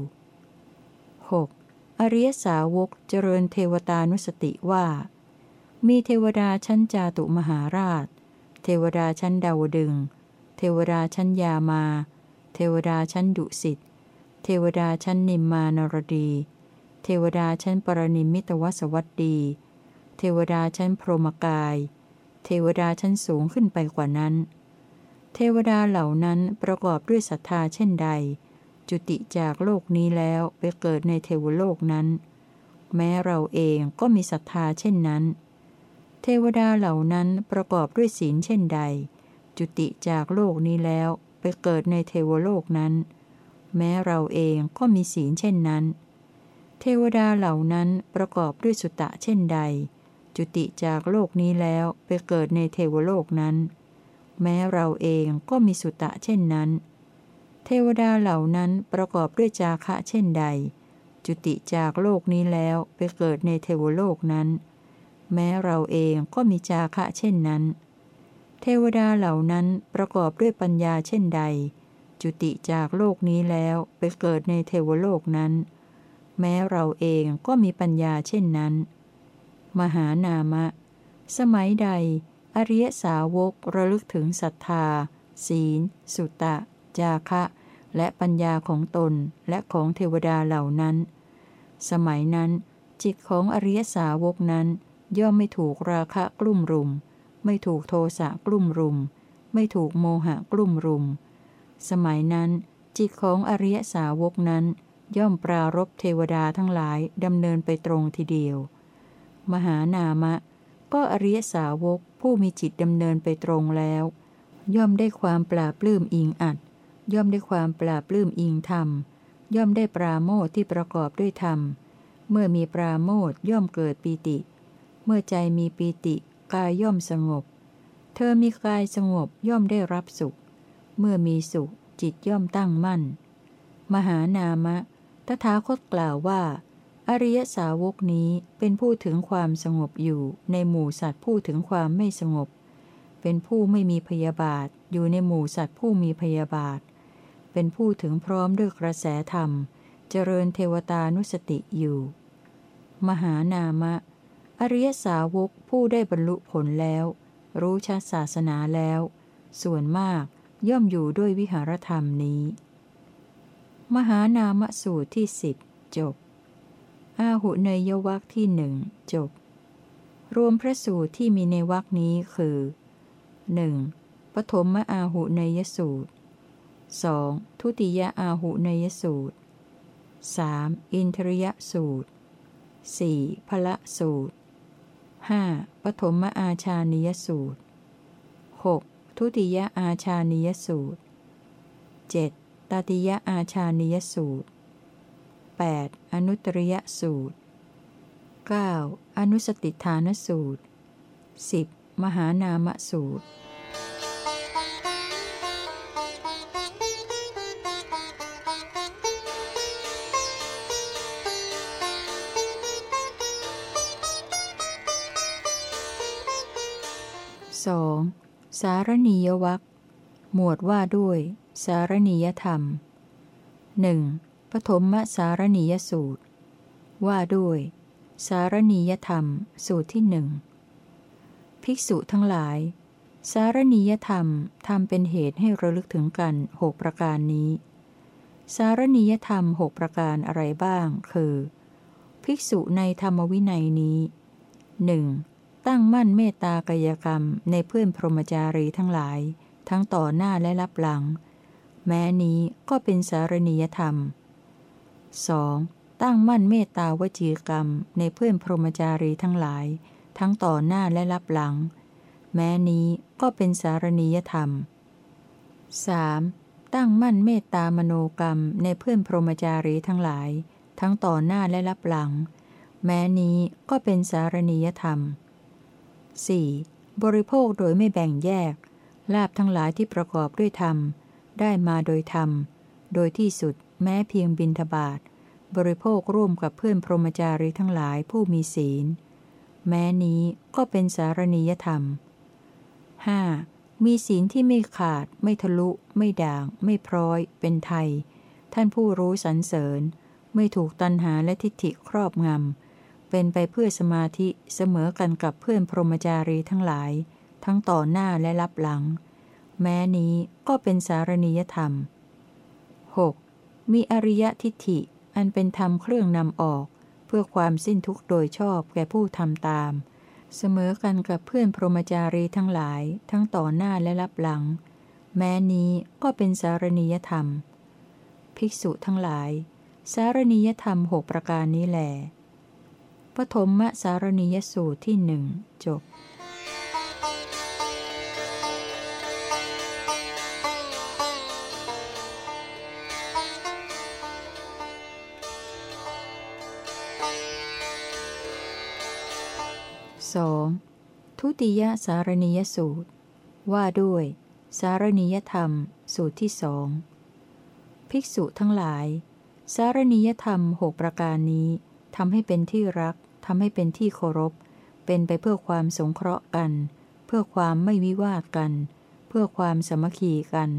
Speaker 1: 6. อริยสาวกเจริญเทวตานุสติว่ามีเทวดาชั้นจาตุมหาราช ทวดาชั้นดาวดึง เทวดาชั้นยามา เทวดาชั้นดุสิต เทวดาชั้นนิมมานรดี เทวดาชั้นปรนิมิตวสวัสดี เทวดาชั้นพรหมกาย เทวดาชั้นสูงขึ้นไปกว่านั้น เทวดาเหล่านั้นประกอบด้วยศรัทธาเช่นใด จุติจากโลกนี้แล้วไปเกิดในเทวโลกนั้น แม้เราเองก็มีศรัทธาเช่นนั้น ทวดาเหล่านั้นประกอบด้วยศีลเช่นใด จุติจากโลกนี้แล้วไปเกิดในเทวโลกนั้น แม้เราเองก็มีศีลเช่นนั้น เทวดาเหล่านั้นประกอบด้วยสุตะเช่นใด จุติจากโลกนี้แล้วไปเกิดในเทวโลกนั้น แม้เราเองก็มีสุตะเช่นนั้น เทวดาเหล่านั้นประกอบด้วยจาคะเช่นใด จุติจากโลกนี้แล้วไปเกิดในเทวโลกนั้น แม้เราเองก็มีจาคะเช่นนั้น เทวดาเหล่านั้นประกอบด้วยปัญญาเช่นใด จุติจากโลกนี้แล้วไปเกิดในเทวโลกนั้น แม้เราเองก็มีปัญญาเช่นนั้น มหานามะ สมัยใด อริยสาวกระลึกถึงศรัทธา ศีล สุตะ จาคะ และปัญญาของตนและของเทวดาเหล่านั้น สมัยนั้นจิตของอริยสาวกนั้น ย่อมไม่ถูกราคะกลุ่มรุม ไม่ถูกโทสะกลุ่มรุม ไม่ถูกโมหะกลุ่มรุม สมัยนั้น จิตของอริยสาวกนั้น ย่อมปรารบเทวดาทั้งหลายดำเนินไปตรงทีเดียว มหานามะ ก็อริยสาวกผู้มีจิตดำเนินไปตรงแล้ว ย่อมได้ความปราบปลื้มอิงอัด ย่อมได้ความปราบปลื้มอิงธรรม ย่อมได้ปราโมทที่ประกอบด้วยธรรม เมื่อมีปราโมทย่อมเกิดปีติ เมื่อใจมีปีติกายย่อมสงบ เธอมีกายสงบย่อมได้รับสุข เมื่อมีสุขจิตย่อมตั้งมั่น มหานามะ ตถาคตกล่าวว่าออริยสาวกนี้เป็นผู้ถึงความสงบอยู่ในหมู่สัตว์ผู้ถึงความไม่สงบ เป็นผู้ไม่มีพยาบาทอยู่ในหมู่สัตว์ผู้มีพยาบาท เป็นผู้ถึงพร้อมด้วยกระแสธรรม เจริญเทวตานุสติอยู่ มหานามะ อริยสาวกผู้ได้บรรลุผลแล้ว รู้ชัดศาสนาแล้ว ส่วนมากย่อมอยู่ด้วยวิหารธรรมนี้ มหานามสูตรที่สิบจบ อาหุเนยวักที่หนึ่งจบ รวมพระสูตรที่มีในวักนี้คือ 1. ปฐมอาหุเนยสูตร 2. ทุติยอาหุเนยสูตร 3. อินทริยสูตร 4. พละสูตร 5. ปฐมอาชานิยสูตร 6. ทุติยอาชานิยสูตร 7. ตติยอาชานิยสูตร 8. อนุตริยสูตร 9. อนุสติฐานสูตร 10. มหานามสูตร 2. สารณียวักหมวดว่าด้วย สารณียธรรม 1. ปฐมสารณียสูตร ว่าด้วย สารณียธรรมสูตรที่หนึ่งภิกษุทั้งหลาย สารณียธรรมทำเป็นเหตุให้ระลึกถึงกันหกประการนี้ สารณียธรรมหกประการอะไรบ้าง คือ ภิกษุในธรรมวินัยนี้หนึ่ง ตั้งมั่นเมตตากายกรรมในเพื่อนพรหมจารีทั้งหลาย ทั้งต่อหน้าและรับหลัง แม้นี้ก็เป็นสารณียธรรม 2. ตั้งมั่นเมตตาวจีกรรมในเพื่อนพรหมจารีทั้งหลาย ทั้งต่อหน้าและรับหลัง แม้นี้ก็เป็นสารณียธรรม 3. ตั้งมั่นเมตตามโนกรรมในเพื่อนพรหมจารีทั้งหลาย ทั้งต่อหน้าและรับหลัง แม้นี้ก็เป็นสารณียธรรม 4. บริโภคโดยไม่แบ่งแยก ลาบทั้งหลายที่ประกอบด้วยธรรม ได้มาโดยธรรม โดยที่สุดแม้เพียงบินทบาทบริโภคร่วมกับเพื่อนพรหมจารีทั้งหลายผู้มีศีล แม้นี้ก็เป็นสารณียธรรม 5. มีศีลที่ไม่ขาด ไม่ทะลุ ไม่ด่าง ไม่พร้อย เป็นไทย ท่านผู้รู้สรรเสริญ ไม่ถูกตัณหาและทิฏฐิครอบงำ เป็นไปเพื่อสมาธิเสมอกันกับเพื่อนพรหมจารีทั้งหลาย ทั้งต่อหน้าและรับหลัง แม้นี้ก็เป็นสารณียธรรม 6. มีอริยทิฏฐิ อันเป็นธรรมเครื่องนำออก เพื่อความสิ้นทุกข์โดยชอบแก่ผู้ทำตาม เสมอกันกับเพื่อนพรหมจารีทั้งหลาย ทั้งต่อหน้าและรับหลัง แม้นี้ก็เป็นสารณียธรรม ภิกษุทั้งหลาย สารณียธรรมหกประการนี้แหละ ปฐมสารณียสูตรที่หนึ่งจบสองทุติยสารณียสูตร ว่าด้วย สารณียธรรมสูตรที่สองภิกษุทั้งหลาย สารณียธรรมหกประการนี้ทำให้เป็นที่รัก ทำให้เป็นที่เคารพ เป็นไปเพื่อความสงเคราะห์กัน เพื่อความไม่วิวาทกัน เพื่อความสมัคคีกัน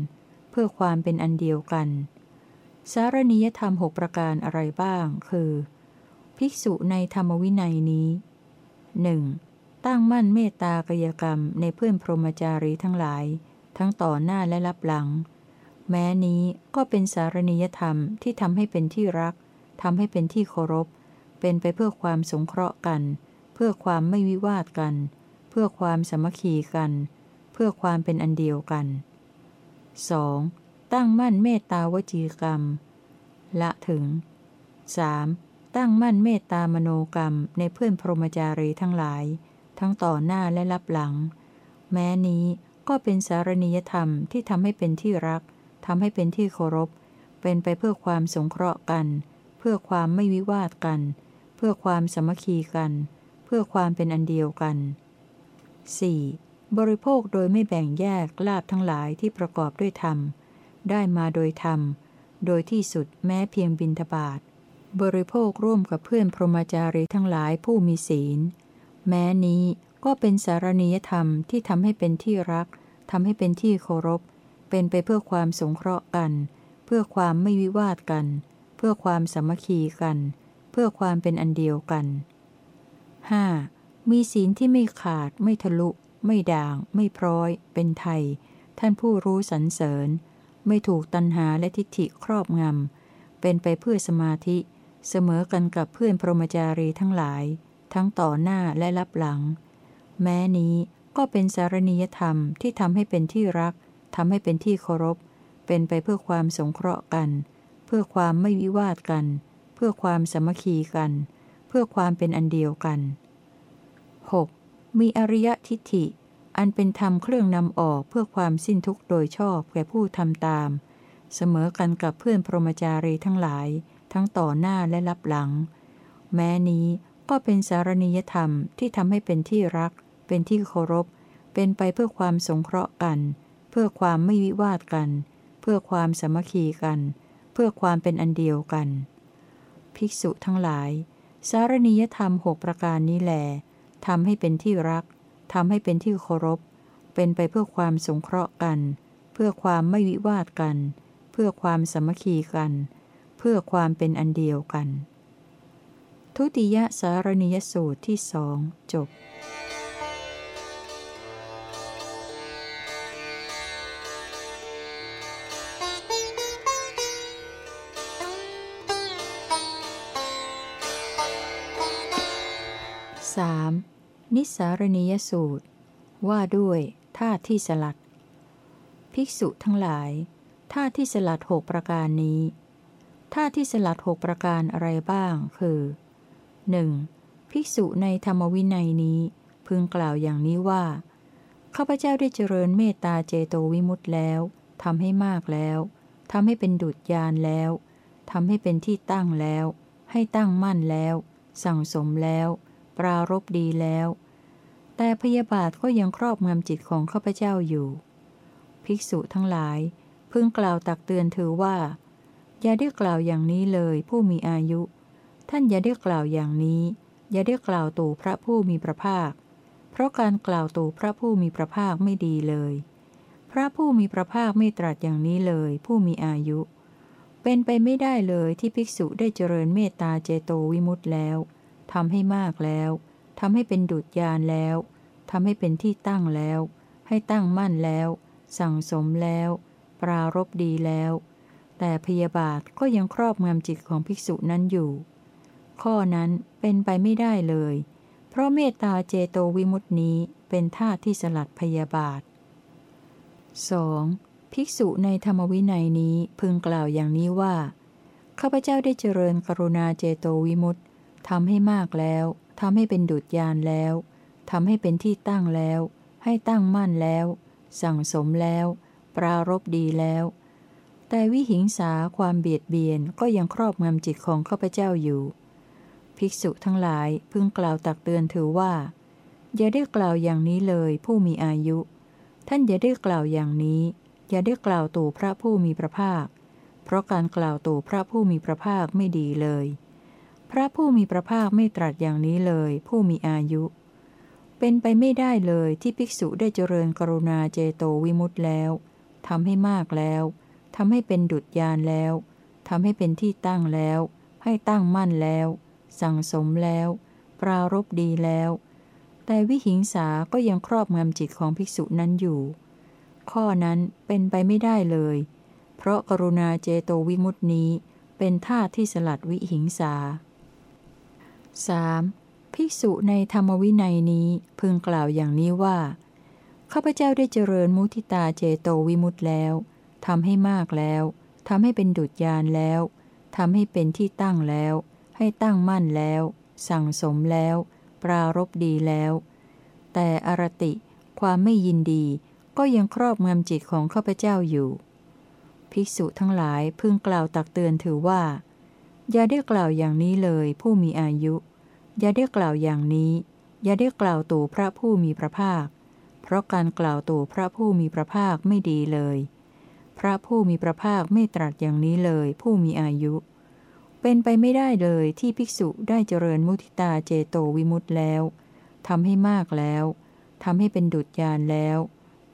Speaker 1: เพื่อความเป็นอันเดียวกัน สารณียธรรมหกประการอะไรบ้าง คือ ภิกษุในธรรมวินัยนี้หนึ่งตั้งมั่นเมตตากายกรรมในเพื่อนพรหมจารีทั้งหลาย ทั้งต่อหน้าและรับหลัง แม้นี้ก็เป็นสารณียธรรมที่ทำให้เป็นที่รักทำให้เป็นที่เคารพ เป็นไปเพื่อความสงเคราะห์กัน เพื่อความไม่วิวาทกัน เพื่อความสมัคคีกัน เพื่อความเป็นอันเดียวกัน 2. ตั้งมั่นเมตตาวจีกรรม ละถึง 3. ตั้งมั่นเมตตามโนกรรมในเพื่อนพรหมจารีทั้งหลาย ทั้งต่อหน้าและรับหลัง แม้นี้ก็เป็นสารณียธรรมที่ทำให้เป็นที่รักทำให้เป็นที่เคารพ เป็นไปเพื่อความสงเคราะห์กัน เพื่อความไม่วิวาทกัน เพื่อความสมัคคีกัน เพื่อความเป็นอันเดียวกัน 4. บริโภคโดยไม่แบ่งแยกลาบทั้งหลายที่ประกอบด้วยธรรม ได้มาโดยธรรม โดยที่สุดแม้เพียงบินทบาทบริโภคร่วมกับเพื่อนพรหมจารีทั้งหลายผู้มีศีล แม้นี้ก็เป็นสารณียธรรมที่ทำให้เป็นที่รักทำให้เป็นที่เคารพ เป็นไปเพื่อความสงเคราะห์กัน เพื่อความไม่วิวาทกัน เพื่อความสามัคคีกันเพื่อความเป็นอันเดียวกัน 5. มีศีลที่ไม่ขาด ไม่ทะลุ ไม่ด่าง ไม่พร้อย เป็นไทย ท่านผู้รู้สรรเสริญ ไม่ถูกตัณหาและทิฏฐิครอบงำ เป็นไปเพื่อสมาธิ เสมอกันกับเพื่อนพรหมจารีทั้งหลาย ทั้งต่อหน้าและรับหลัง แม้นี้ก็เป็นสารณียธรรมที่ทำให้เป็นที่รักทำให้เป็นที่เคารพ เป็นไปเพื่อความสงเคราะห์กัน เพื่อความไม่วิวาทกัน พื่อความสมัคคีกัน เพื่อความเป็นอันเดียวกัน 6. มีอริยทิฏฐิ อันเป็นธรรมเครื่องนำออกเพื่อความสิ้นทุกข์โดยชอบแก่ผู้ทำตาม เสมอกันกับเพื่อนพรหมจารีทั้งหลาย ทั้งต่อหน้าและรับหลัง แม้นี้ก็เป็นสารณียธรรมที่ทำให้เป็นที่รัก เป็นที่เคารพ เป็นไปเพื่อความสงเคราะห์กัน เพื่อความไม่วิวาทกัน เพื่อความสมัคคีกัน เพื่อความเป็นอันเดียวกัน ภิกษุทั้งหลาย สารณียธรรมหกประการนี้แหลทำให้เป็นที่รักทำให้เป็นที่เคารพ เป็นไปเพื่อความสงเคราะห์กัน เพื่อความไม่วิวาทกัน เพื่อความสมัคคีกัน เพื่อความเป็นอันเดียวกัน ทุติยสารณียสูตรที่สองจบ 3. นิสารณียสูตร ว่าด้วยท่าที่สลัด ภิกษุทั้งหลายท่าที่สลัดหกประการนี้ท่าที่สลัดหกประการอะไรบ้าง คือ 1. ภิกษุในธรรมวินัยนี้ พึงกล่าวอย่างนี้ว่า ข้าพเจ้าได้เจริญเมตตาเจโตวิมุตต์แล้วทำให้มากแล้วทำให้เป็นดุจยานแล้วทำให้เป็นที่ตั้งแล้ว ให้ตั้งมั่นแล้ว สั่งสมแล้ว ปรารบดีแล้ว แต่พยาบาทก็ยังครอบงำจิตของข้าพเจ้าอยู่ ภิกษุทั้งหลาย พึงกล่าวตักเตือนเธอว่า อย่าได้กล่าวอย่างนี้เลยผู้มีอายุ ท่านอย่าได้กล่าวอย่างนี้ อย่าได้กล่าวตู่พระผู้มีพระภาค เพราะการกล่าวตู่พระผู้มีพระภาคไม่ดีเลย พระผู้มีพระภาคไม่ตรัสอย่างนี้เลย ผู้มีอายุเป็นไปไม่ได้เลยที่ภิกษุได้เจริญเมตตาเจโตวิมุตต์แล้ว ทำให้มากแล้วทำให้เป็นดุจยานแล้วทำให้เป็นที่ตั้งแล้ว ให้ตั้งมั่นแล้ว สั่งสมแล้ว ปรารบดีแล้ว แต่พยาบาทก็ยังครอบงำจิตของภิกษุนั้นอยู่ ข้อนั้นเป็นไปไม่ได้เลย เพราะเมตตาเจโตวิมุตินี้เป็นท่าที่สลัดพยาบาท 2. ภิกษุในธรรมวินัยนี้พึงกล่าวอย่างนี้ว่า ข้าพเจ้าได้เจริญกรุณาเจโตวิมุตต ทำให้มากแล้วทำให้เป็นดุจยานแล้วทำให้เป็นที่ตั้งแล้ว ให้ตั้งมั่นแล้ว สั่งสมแล้ว ปรารบดีแล้ว แต่วิหิงสาความเบียดเบียนก็ยังครอบงำจิตของข้าพเจ้าอยู่ ภิกษุทั้งหลายพึงกล่าวตักเตือนถือว่า อย่าได้กล่าวอย่างนี้เลยผู้มีอายุ ท่านอย่าได้กล่าวอย่างนี้ อย่าได้กล่าวตู่พระผู้มีพระภาค เพราะการกล่าวตู่พระผู้มีพระภาคไม่ดีเลย พระผู้มีพระภาคไม่ตรัสอย่างนี้เลย ผู้มีอายุ เป็นไปไม่ได้เลยที่ภิกษุได้เจริญกรุณาเจโตวิมุตต์แล้วทำให้มากแล้วทำให้เป็นดุจยานแล้วทำให้เป็นที่ตั้งแล้ว ให้ตั้งมั่นแล้ว สั่งสมแล้ว ปรารบดีแล้ว แต่วิหิงสาก็ยังครอบงำจิตของภิกษุนั้นอยู่ ข้อนั้นเป็นไปไม่ได้เลย เพราะกรุณาเจโตวิมุตตินี้เป็นท่าที่สลัดวิหิงสา 3. ภิกษุในธรรมวินัยนี้พึงกล่าวอย่างนี้ว่า ข้าพเจ้าได้เจริญมุทิตาเจโตวิมุตต์แล้วทำให้มากแล้วทำให้เป็นดุจยานแล้วทำให้เป็นที่ตั้งแล้ว ให้ตั้งมั่นแล้ว สั่งสมแล้ว ปรารบดีแล้ว แต่อรติ ความไม่ยินดีก็ยังครอบงำจิตของข้าพเจ้าอยู่ ภิกษุทั้งหลายพึงกล่าวตักเตือนถือว่า อย่าได้กล่าวอย่างนี้เลยผู้มีอายุ อย่าได้กล่าวอย่างนี้ อย่าได้กล่าวตู่พระผู้มีพระภาค เพราะการกล่าวตู่พระผู้มีพระภาคไม่ดีเลย พระผู้มีพระภาคไม่ตรัสอย่างนี้เลย ผู้มีอายุ เป็นไปไม่ได้เลยที่ภิกษุได้เจริญมุทิตาเจโตวิมุตต์แล้วทำให้มากแล้วทำให้เป็นดุจยานแล้ว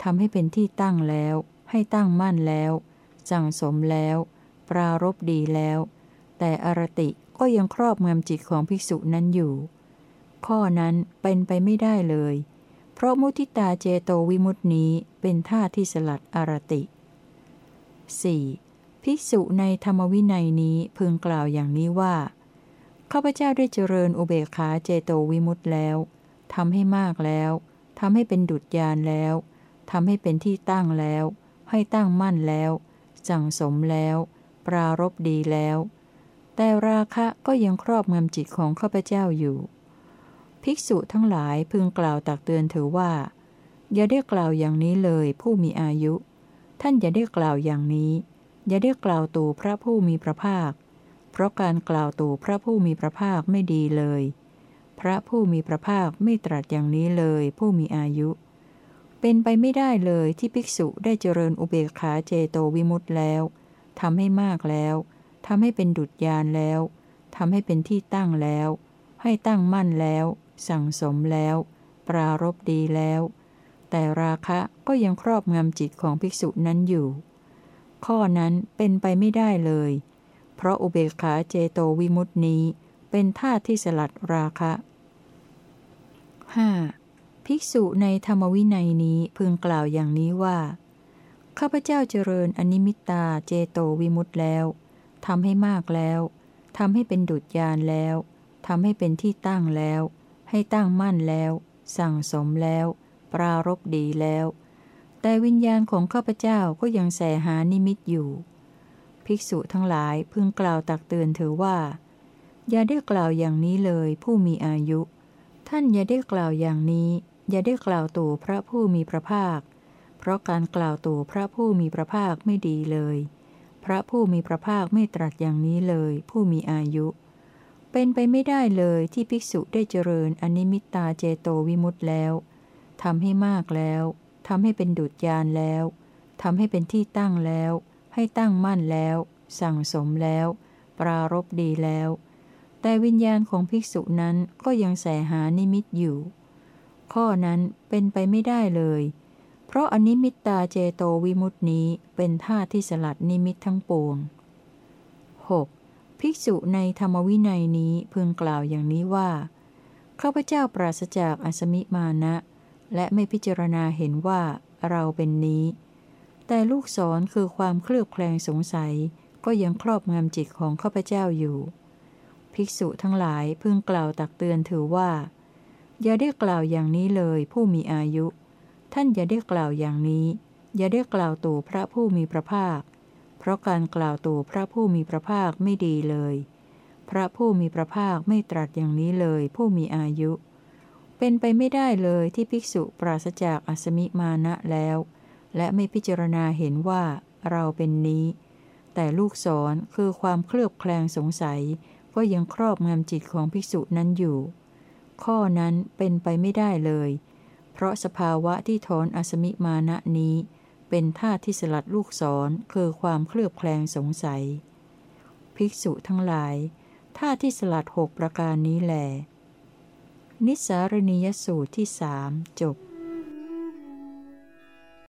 Speaker 1: ทำให้เป็นที่ตั้งแล้ว ให้ตั้งมั่นแล้ว สั่งสมแล้ว ปรารบดีแล้ว แต่อรติ ก็ยังครอบงำจิตของภิกษุนั้นอยู่ ข้อนั้นเป็นไปไม่ได้เลย เพราะมุทิตาเจโตวิมุตตินี้เป็นท่าที่สลัดอารติ 4. ภิกษุในธรรมวินัยนี้พึงกล่าวอย่างนี้ว่าข้าพเจ้าได้เจริญอุเบกขาเจโตวิมุตต์แล้วทำให้มากแล้วทำให้เป็นดุจยานแล้วทำให้เป็นที่ตั้งแล้ว ให้ตั้งมั่นแล้ว สั่งสมแล้ว ปรารบดีแล้ว แต่ราคะก็ยังครอบงำจิตของข้าพเจ้าอยู่ ภิกษุทั้งหลายพึงกล่าวตักเตือนเธอว่า อย่าได้กล่าวอย่างนี้เลยผู้มีอายุ ท่านอย่าได้กล่าวอย่างนี้ อย่าได้กล่าวตู่พระผู้มีพระภาค เพราะการกล่าวตู่พระผู้มีพระภาคไม่ดีเลย พระผู้มีพระภาคไม่ตรัสอย่างนี้เลยผู้มีอายุ เป็นไปไม่ได้เลยที่ภิกษุได้เจริญอุเบกขาเจโตวิมุตต์แล้วทำให้มากแล้ว ทำให้เป็นดุจยานแล้วทำให้เป็นที่ตั้งแล้ว ให้ตั้งมั่นแล้ว สั่งสมแล้ว ปรารบดีแล้ว แต่ราคะก็ยังครอบงำจิตของภิกษุนั้นอยู่ ข้อนั้นเป็นไปไม่ได้เลย เพราะอุเบกขาเจโตวิมุตตินี้ เป็นท่าที่สลัดราคะ 5. ภิกษุในธรรมวินัยนี้พึงกล่าวอย่างนี้ว่า ข้าพเจ้าเจริญอนิมิตตาเจโตวิมุตต์แล้ว ทำให้มากแล้วทำให้เป็นดุจยานแล้วทำให้เป็นที่ตั้งแล้ว ให้ตั้งมั่นแล้ว สั่งสมแล้ว ปรารบดีแล้ว แต่วิญญาณของข้าพเจ้าก็ยังแสหานิมิตอยู่ ภิกษุทั้งหลายพึงกล่าวตักเตือนเธอว่า อย่าได้กล่าวอย่างนี้เลยผู้มีอายุ ท่านอย่าได้กล่าวอย่างนี้ อย่าได้กล่าวตู่พระผู้มีพระภาค เพราะการกล่าวตู่พระผู้มีพระภาคไม่ดีเลย พระผู้มีพระภาคไม่ตรัสอย่างนี้เลย ผู้มีอายุ เป็นไปไม่ได้เลยที่ภิกษุได้เจริญอนิมิตตาเจโตวิมุตต์แล้วทำให้มากแล้วทำให้เป็นดุจยานแล้วทำให้เป็นที่ตั้งแล้ว ให้ตั้งมั่นแล้ว สั่งสมแล้ว ปรารบดีแล้ว แต่วิญญาณของภิกษุนั้นก็ยังแสหานิมิตอยู่ ข้อนั้นเป็นไปไม่ได้เลย เพราะอนิมิตตาเจโตวิมุตินี้เป็นท่าที่สลัดนิมิตทั้งปวง 6. ภิกษุในธรรมวินัยนี้พึงกล่าวอย่างนี้ว่าข้าพเจ้าปราศจากอสมิมานะ และไม่พิจารณาเห็นว่าเราเป็นนี้ แต่ลูกศรคือความเคลือบแคลงสงสัย ก็ยังครอบงำจิตของข้าพเจ้าอยู่ ภิกษุทั้งหลายพึงกล่าวตักเตือนถือว่า อย่าได้กล่าวอย่างนี้เลยผู้มีอายุ ท่านอย่าได้กล่าวอย่างนี้ อย่าได้กล่าวตู่พระผู้มีพระภาค เพราะการกล่าวตู่พระผู้มีพระภาคไม่ดีเลย พระผู้มีพระภาคไม่ตรัสอย่างนี้เลย ผู้มีอายุ เป็นไปไม่ได้เลยที่ภิกษุปราศจากอสมิมาณะแล้ว และไม่พิจารณาเห็นว่าเราเป็นนี้ แต่ลูกศรคือความเคลือบแคลงสงสัยก็ยังครอบงำจิตของภิกษุนั้นอยู่ ข้อนั้นเป็นไปไม่ได้เลย เพราะสภาวะที่ถอนอสมิมาณะนี้ เป็นท่าที่สลัดลูกศรคือความเคลือบแคลงสงสัย ภิกษุทั้งหลายท่าที่สลัดหกประการนี้แหลนิสารณียสูตรที่สามจบ